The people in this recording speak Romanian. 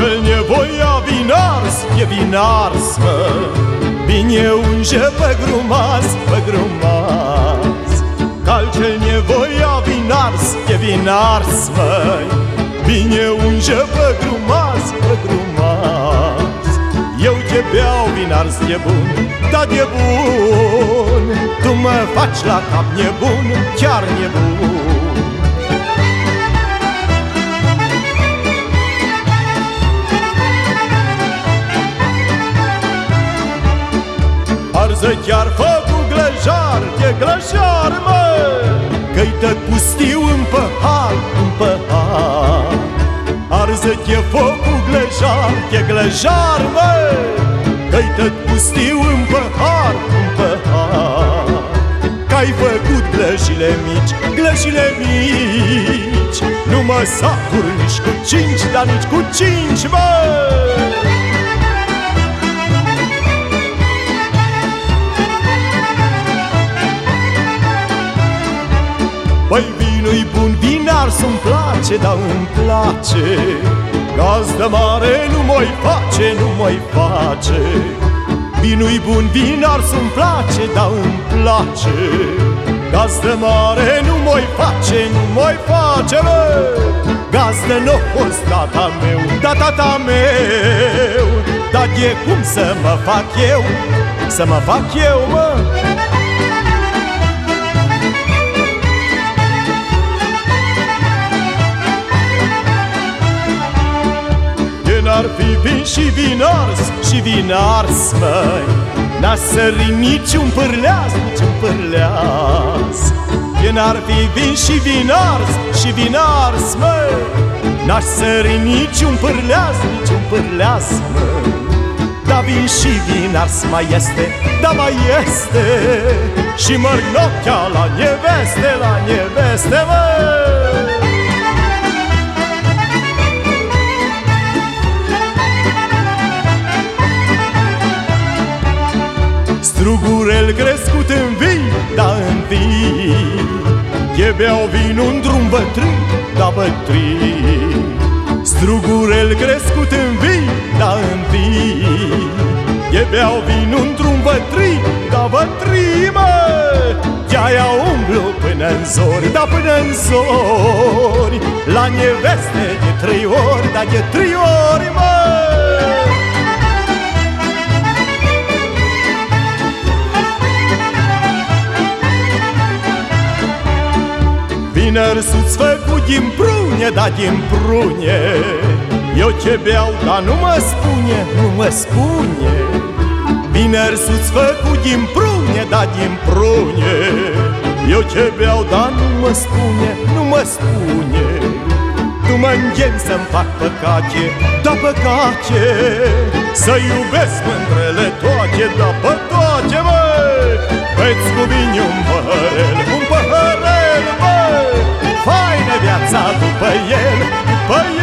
cel nevoia vin ars, e vin ars, mă Bine unge pe grumaz, pe grumaz Cal cel nevoia vin ars, e vin ars, măi. Bine unge pe grumaz, pe grumaz Eu te beau vin ars de bun, da de bun. Tu mă faci la cap nebun, chiar nebun Arză chiar focul glăjar, e glăjar, mă! Că-i tot pustiu în păhar, în păhar. Arză e focul glăjar, e glăjar, mă! Că-i tot pustiu în păhar, în păhar. Că-ai făcut glăjile mici, glăjile mici. Nu mă satur nici cu cinci, dar nici cu cinci, mă Păi vinul-i bun, vin ars îmi place, dar îmi place. Gazdă mare nu mai face, nu mai face. Vinul-i bun, vin ars îmi place, dar îmi place. Gazdă mare nu mai face, nu mai face, mă! Gazdă nu a fost tata meu, da tata meu. Dar e cum să mă fac eu, să mă fac eu, mă vin și vin ars și vin ars, măi. N-a sărit niciun pârleaz, niciun pârleaz. E n-ar fi vin și vin ars și vin ars, măi. N-aș sări niciun pârleaz, niciun pârleaz, măi. Da vin și vin ars mai este, da mai este. Și mărg noaptea la neveste, la neveste, măi beau vin un drum bătrân, da bătrân Strugurel crescut în vii, da în vii E beau vin un drum bătrân, da bătrân, mă! De-aia umblu până în zori, da până în zori. La neveste de trei ori, da de trei ori, mă Vineri-ți făcut din prune, da din prune. Eu ce beau, dar nu mă spune, nu mă spune. Vineri-ți făcut din prune, da din prune. Eu ce beau, dar nu mă spune, nu mă spune. Tu mă să-mi fac păcate, da păcate Să iubesc mândrele toate, da pe toate, mă Îți cu vini un viața după el, pe